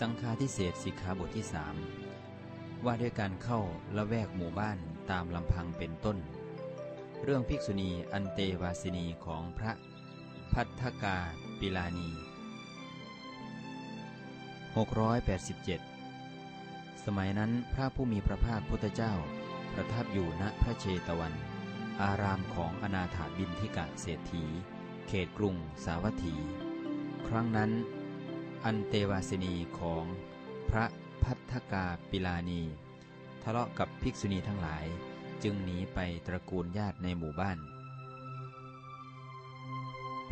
สังฆาทิเศษสิกขาบทที่สามว่าด้วยการเข้าละแวกหมู่บ้านตามลำพังเป็นต้น เรื่องภิกษุณีอันเตวาสินีของพระพัทธกาปิลานี 687 สมัยนั้นพระผู้มีพระภาคพุทธเจ้า ประทับอยู่ณพระเชตวัน อารามของอนาถาบินทิกะเศรษฐี เขตกรุงสาวัตถี ครั้งนั้น อันเตวาสินีของพระพัทธกาปิลานี ทะเลาะกับภิกษุณีทั้งหลายจึงหนีไปตระกูลญาติในหมู่บ้าน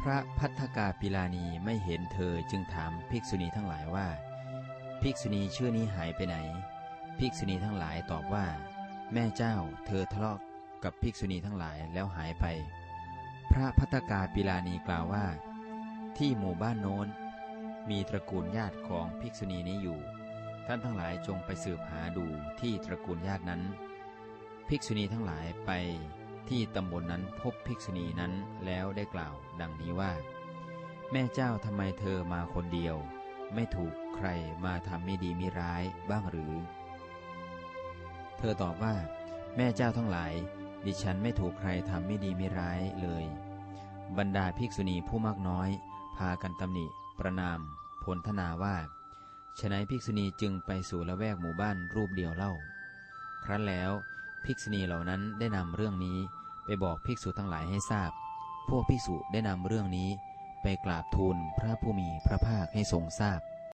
พระพัทธกาปิลานีไม่เห็นเธอจึงถามภิกษุณีทั้งหลายว่า ภิกษุณีชื่อนี้หายไปไหน ภิกษุณีทั้งหลายตอบว่า แม่เจ้าเธอทะเลาะกับภิกษุณีทั้งหลายแล้วหายไป พระพัทธกาปิลานีกล่าวว่า ที่หมู่บ้านโน้น มีตระกูลญาติของภิกษุณีนี้อยู่ ท่านทั้งหลายจงไปสืบหาดูที่ตระกูลญาตินั้น ภิกษุณีทั้งหลายไปที่ตำบลนนั้นพบภิกษุณีนั้นแล้วได้กล่าว ดังนี้ว่า แม่เจ้าทำไมเธอมาคนเดียว ไม่ถูกใครมาทำไม่ดีมิร้ายบ้างหรือ เธอตอบว่า แม่เจ้าทั้งหลาย ดิฉันไม่ถูกใครทำไม่ดีไม่ร้ายเลย บรรดาภิกษุณีผู้มากน้อย พากันตำหนิ ประนามพลทนาว่าฉนัยภิกษุณีจึงไปสู่ละแวกหมู่บ้านรูปเดียวเล่า ครั้นแล้วภิกษุณีเหล่านั้นได้นำเรื่องนี้ไปบอกภิกษุทั้งหลายให้ทราบ พวกภิกษุได้นำเรื่องนี้ไปกราบทูลพระผู้มีพระภาคให้ทรงทราบ